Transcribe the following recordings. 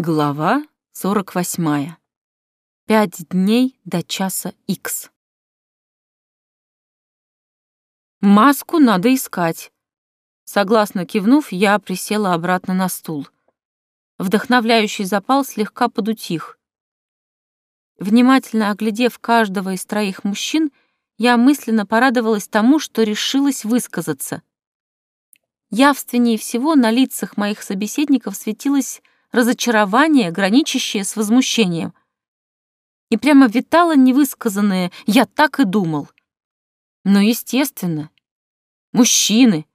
Глава 48. Пять дней до часа Х. Маску надо искать. Согласно кивнув, я присела обратно на стул. Вдохновляющий запал слегка подутих. Внимательно оглядев каждого из троих мужчин, я мысленно порадовалась тому, что решилась высказаться. Явственнее всего на лицах моих собеседников светилась разочарование, граничащее с возмущением. И прямо витало невысказанное «я так и думал». Но, естественно, мужчины.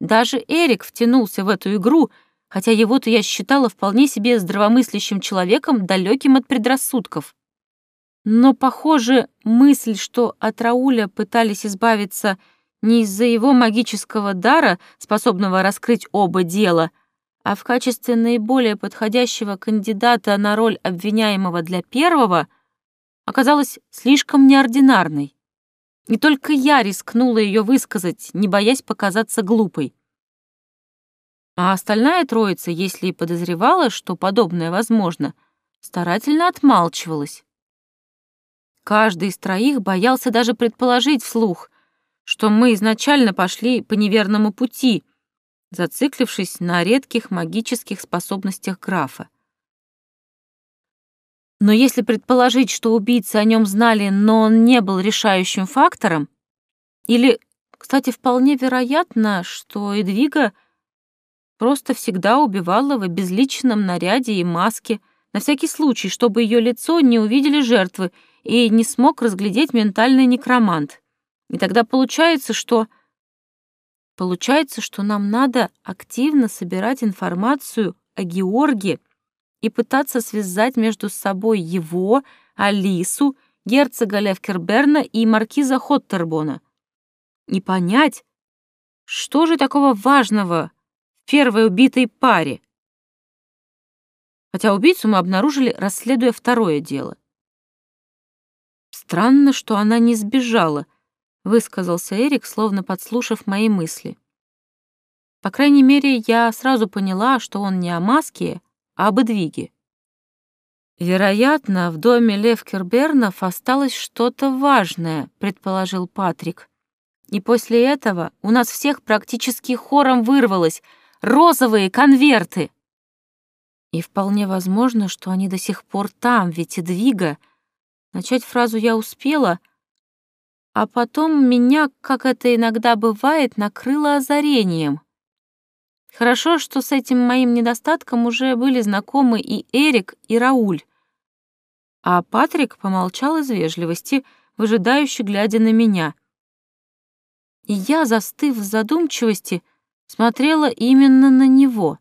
Даже Эрик втянулся в эту игру, хотя его-то я считала вполне себе здравомыслящим человеком, далеким от предрассудков. Но, похоже, мысль, что от Рауля пытались избавиться не из-за его магического дара, способного раскрыть оба дела — а в качестве наиболее подходящего кандидата на роль обвиняемого для первого оказалась слишком неординарной. И только я рискнула ее высказать, не боясь показаться глупой. А остальная троица, если и подозревала, что подобное возможно, старательно отмалчивалась. Каждый из троих боялся даже предположить вслух, что мы изначально пошли по неверному пути — зациклившись на редких магических способностях графа. Но если предположить, что убийцы о нем знали, но он не был решающим фактором, или, кстати, вполне вероятно, что Эдвига просто всегда убивала в обезличенном наряде и маске, на всякий случай, чтобы ее лицо не увидели жертвы и не смог разглядеть ментальный некромант. И тогда получается, что Получается, что нам надо активно собирать информацию о Георге и пытаться связать между собой его, Алису, герцога Левкерберна и маркиза Хоттербона. И понять, что же такого важного в первой убитой паре. Хотя убийцу мы обнаружили, расследуя второе дело. Странно, что она не сбежала — высказался Эрик, словно подслушав мои мысли. По крайней мере, я сразу поняла, что он не о маске, а об Эдвиге. «Вероятно, в доме Левкербернов осталось что-то важное», — предположил Патрик. «И после этого у нас всех практически хором вырвалось розовые конверты». И вполне возможно, что они до сих пор там, ведь Эдвига... Начать фразу я успела — а потом меня, как это иногда бывает, накрыло озарением. Хорошо, что с этим моим недостатком уже были знакомы и Эрик, и Рауль. А Патрик помолчал из вежливости, выжидающе глядя на меня. И я, застыв в задумчивости, смотрела именно на него.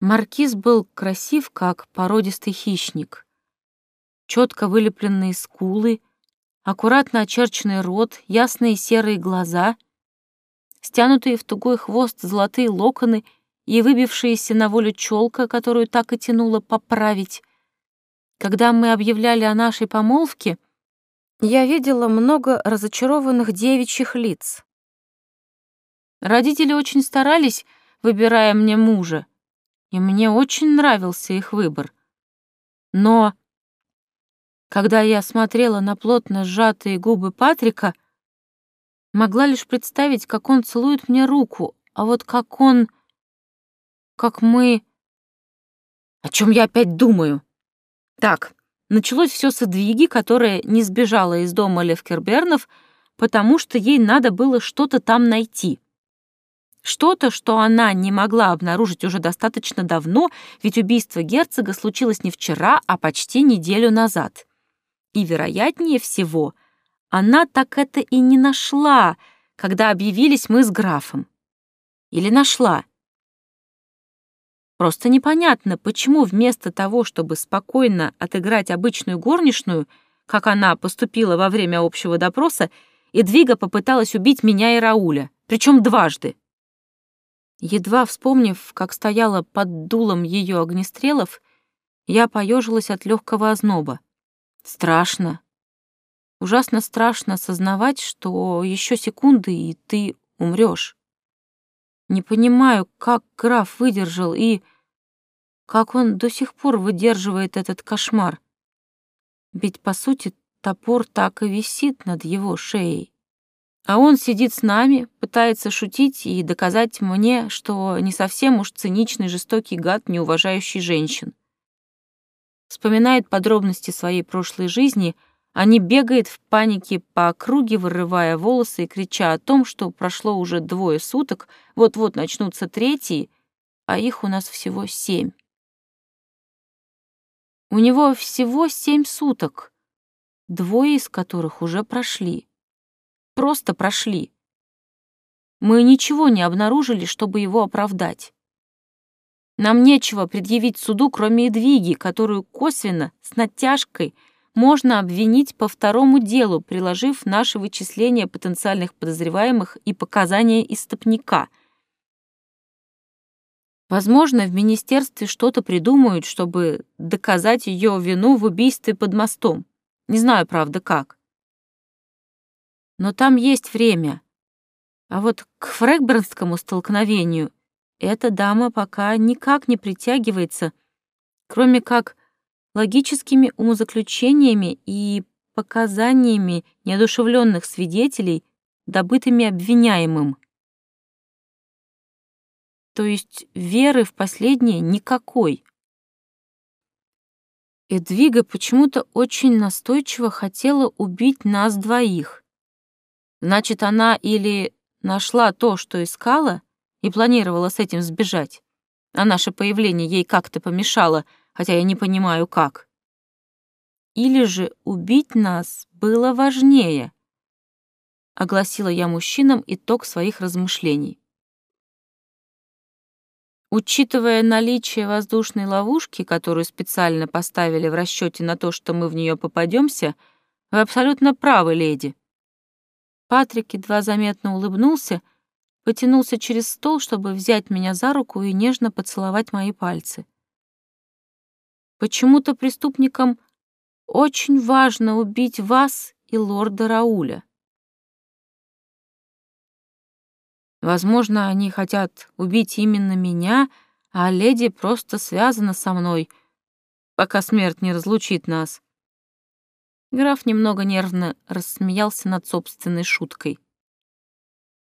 Маркиз был красив, как породистый хищник. Четко вылепленные скулы — аккуратно очерченный рот, ясные серые глаза, стянутые в тугой хвост золотые локоны и выбившаяся на волю челка, которую так и тянуло поправить. Когда мы объявляли о нашей помолвке, я видела много разочарованных девичьих лиц. Родители очень старались, выбирая мне мужа, и мне очень нравился их выбор. Но когда я смотрела на плотно сжатые губы Патрика, могла лишь представить, как он целует мне руку, а вот как он... как мы... О чем я опять думаю? Так, началось все с Эдвиги, которая не сбежала из дома Левкербернов, потому что ей надо было что-то там найти. Что-то, что она не могла обнаружить уже достаточно давно, ведь убийство герцога случилось не вчера, а почти неделю назад. И, вероятнее всего, она так это и не нашла, когда объявились мы с графом. Или нашла. Просто непонятно, почему вместо того, чтобы спокойно отыграть обычную горничную, как она поступила во время общего допроса, Эдвига попыталась убить меня и Рауля, причем дважды. Едва вспомнив, как стояла под дулом ее огнестрелов, я поежилась от легкого озноба. Страшно. Ужасно страшно осознавать, что еще секунды, и ты умрешь. Не понимаю, как граф выдержал и... как он до сих пор выдерживает этот кошмар. Ведь, по сути, топор так и висит над его шеей. А он сидит с нами, пытается шутить и доказать мне, что не совсем уж циничный жестокий гад, не уважающий женщин. Вспоминает подробности своей прошлой жизни, а не бегает в панике по округе, вырывая волосы и крича о том, что прошло уже двое суток, вот-вот начнутся третьи, а их у нас всего семь. У него всего семь суток, двое из которых уже прошли. Просто прошли. Мы ничего не обнаружили, чтобы его оправдать. Нам нечего предъявить суду, кроме Эдвиги, которую косвенно, с натяжкой, можно обвинить по второму делу, приложив наши вычисления потенциальных подозреваемых и показания истопника — Возможно, в министерстве что-то придумают, чтобы доказать ее вину в убийстве под мостом. Не знаю, правда, как. Но там есть время. А вот к фрэгбернскому столкновению эта дама пока никак не притягивается, кроме как логическими умозаключениями и показаниями неодушевленных свидетелей, добытыми обвиняемым то есть веры в последнее никакой. Эдвига почему-то очень настойчиво хотела убить нас двоих. Значит, она или нашла то, что искала, и планировала с этим сбежать, а наше появление ей как-то помешало, хотя я не понимаю, как. Или же убить нас было важнее, огласила я мужчинам итог своих размышлений. Учитывая наличие воздушной ловушки, которую специально поставили в расчете на то, что мы в нее попадемся, вы абсолютно правы, леди. Патрик едва заметно улыбнулся, потянулся через стол, чтобы взять меня за руку и нежно поцеловать мои пальцы. Почему-то преступникам очень важно убить вас и лорда Рауля. Возможно, они хотят убить именно меня, а леди просто связана со мной, пока смерть не разлучит нас. Граф немного нервно рассмеялся над собственной шуткой.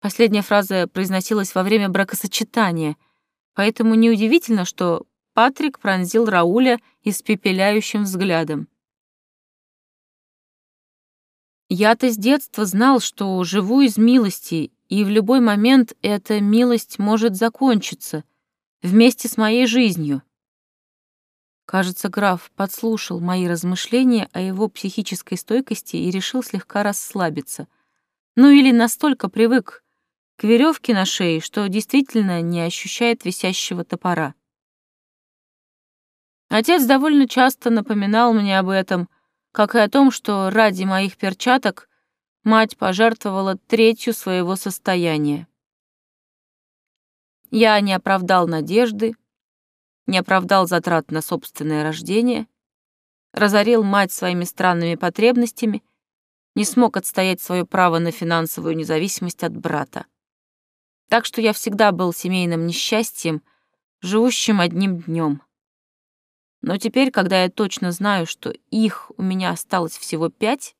Последняя фраза произносилась во время бракосочетания, поэтому неудивительно, что Патрик пронзил Рауля испепеляющим взглядом. Я-то с детства знал, что живу из милости и в любой момент эта милость может закончиться вместе с моей жизнью. Кажется, граф подслушал мои размышления о его психической стойкости и решил слегка расслабиться. Ну или настолько привык к веревке на шее, что действительно не ощущает висящего топора. Отец довольно часто напоминал мне об этом, как и о том, что ради моих перчаток мать пожертвовала третью своего состояния. Я не оправдал надежды, не оправдал затрат на собственное рождение, разорил мать своими странными потребностями, не смог отстоять свое право на финансовую независимость от брата. Так что я всегда был семейным несчастьем, живущим одним днем. Но теперь, когда я точно знаю, что их у меня осталось всего пять,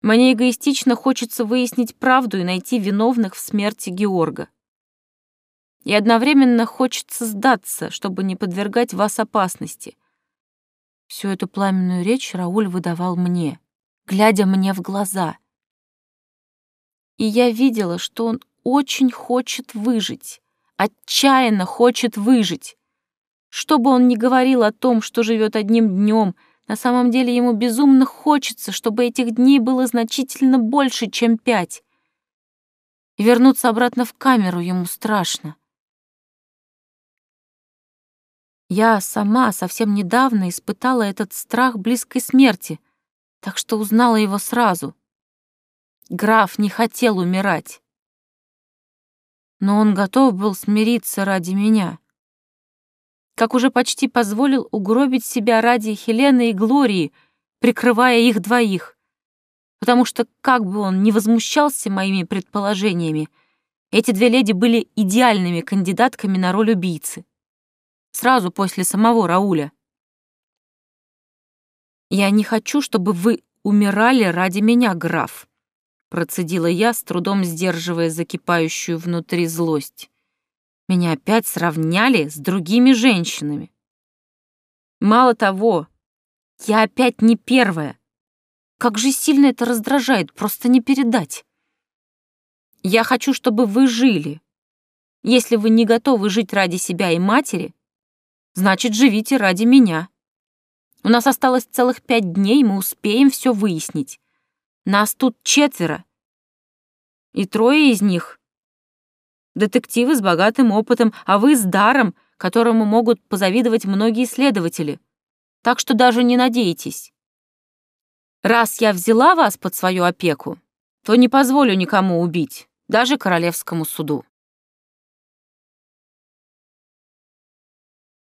мне эгоистично хочется выяснить правду и найти виновных в смерти Георга. И одновременно хочется сдаться, чтобы не подвергать вас опасности. Всю эту пламенную речь Рауль выдавал мне, глядя мне в глаза. И я видела, что он очень хочет выжить, отчаянно хочет выжить. Что бы он ни говорил о том, что живет одним днем — на самом деле ему безумно хочется, чтобы этих дней было значительно больше, чем пять. Вернуться обратно в камеру ему страшно. Я сама совсем недавно испытала этот страх близкой смерти, так что узнала его сразу. Граф не хотел умирать. Но он готов был смириться ради меня как уже почти позволил угробить себя ради Хелены и Глории, прикрывая их двоих. Потому что, как бы он ни возмущался моими предположениями, эти две леди были идеальными кандидатками на роль убийцы. сразу после самого Рауля. «Я не хочу, чтобы вы умирали ради меня, граф», процедила я, с трудом сдерживая закипающую внутри злость. Меня опять сравняли с другими женщинами. Мало того, я опять не первая. Как же сильно это раздражает, просто не передать. Я хочу, чтобы вы жили. Если вы не готовы жить ради себя и матери, значит, живите ради меня. У нас осталось целых пять дней, мы успеем все выяснить. Нас тут четверо. И трое из них — детективы с богатым опытом, а вы с даром, которому могут позавидовать многие следователи. Так что даже не надейтесь. Раз я взяла вас под свою опеку, то не позволю никому убить, даже королевскому суду.